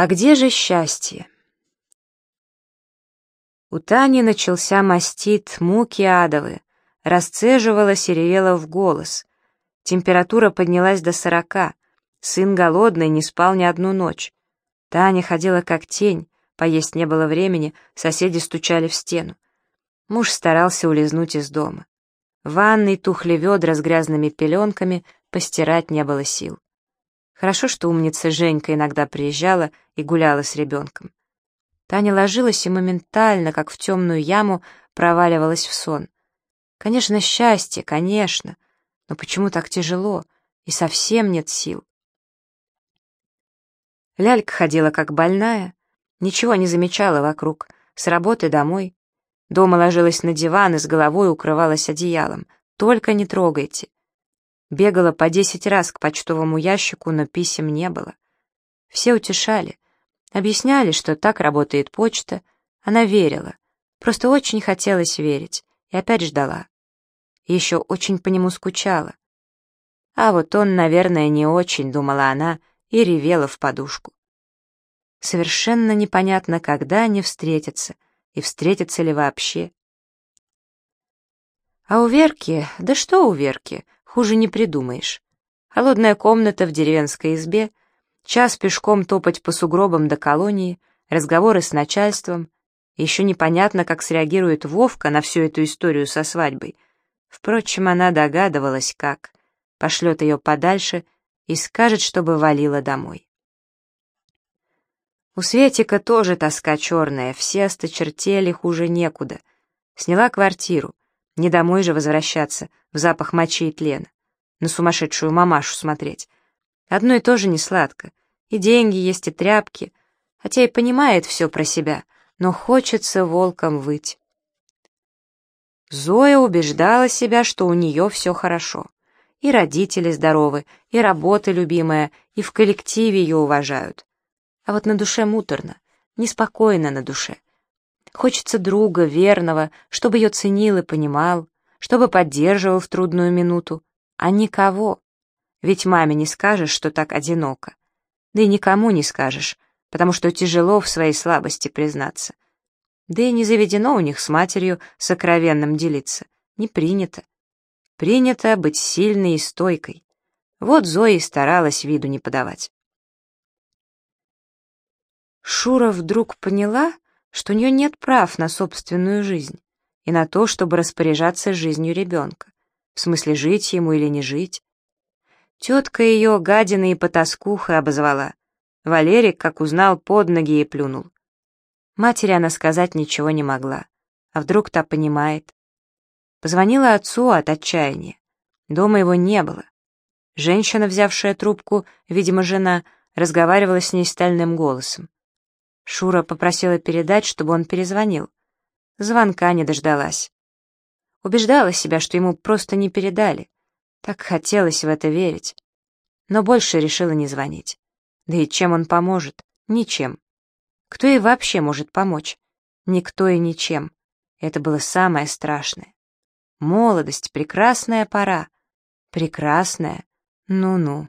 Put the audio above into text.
А где же счастье? У Тани начался мастит, муки адовы, расцеживалась и ревела в голос. Температура поднялась до сорока, сын голодный, не спал ни одну ночь. Таня ходила как тень, поесть не было времени, соседи стучали в стену. Муж старался улизнуть из дома. В ванной тухли ведра с грязными пеленками, постирать не было сил. Хорошо, что умница Женька иногда приезжала и гуляла с ребенком. Таня ложилась и моментально, как в темную яму, проваливалась в сон. Конечно, счастье, конечно, но почему так тяжело и совсем нет сил? Лялька ходила как больная, ничего не замечала вокруг, с работы домой. Дома ложилась на диван и с головой укрывалась одеялом. Только не трогайте. Бегала по десять раз к почтовому ящику, но писем не было. Все утешали. Объясняли, что так работает почта. Она верила. Просто очень хотелось верить. И опять ждала. Еще очень по нему скучала. А вот он, наверное, не очень, думала она, и ревела в подушку. Совершенно непонятно, когда они встретятся, и встретятся ли вообще. А у Верки, да что у Верки, Хуже не придумаешь. Холодная комната в деревенской избе, час пешком топать по сугробам до колонии, разговоры с начальством. Еще непонятно, как среагирует Вовка на всю эту историю со свадьбой. Впрочем, она догадывалась, как. Пошлет ее подальше и скажет, чтобы валила домой. У Светика тоже тоска черная, все осточертели, хуже некуда. Сняла квартиру. Не домой же возвращаться, в запах мочи и тлена. На сумасшедшую мамашу смотреть. Одно и то же не сладко. И деньги есть, и тряпки. Хотя и понимает все про себя, но хочется волком выть. Зоя убеждала себя, что у нее все хорошо. И родители здоровы, и работа любимая, и в коллективе ее уважают. А вот на душе муторно, неспокойно на душе. Хочется друга, верного, чтобы ее ценил и понимал, чтобы поддерживал в трудную минуту. А никого. Ведь маме не скажешь, что так одиноко. Да и никому не скажешь, потому что тяжело в своей слабости признаться. Да и не заведено у них с матерью сокровенным делиться. Не принято. Принято быть сильной и стойкой. Вот Зоя и старалась виду не подавать. Шура вдруг поняла, что у нее нет прав на собственную жизнь и на то, чтобы распоряжаться жизнью ребенка, в смысле жить ему или не жить. Тетка ее гадиной и потаскухой обозвала. Валерик, как узнал, под ноги ей плюнул. Матери она сказать ничего не могла. А вдруг та понимает? Позвонила отцу от отчаяния. Дома его не было. Женщина, взявшая трубку, видимо, жена, разговаривала с ней стальным голосом. Шура попросила передать, чтобы он перезвонил. Звонка не дождалась. Убеждала себя, что ему просто не передали. Так хотелось в это верить. Но больше решила не звонить. Да и чем он поможет? Ничем. Кто ей вообще может помочь? Никто и ничем. Это было самое страшное. Молодость — прекрасная пора. Прекрасная. Ну-ну.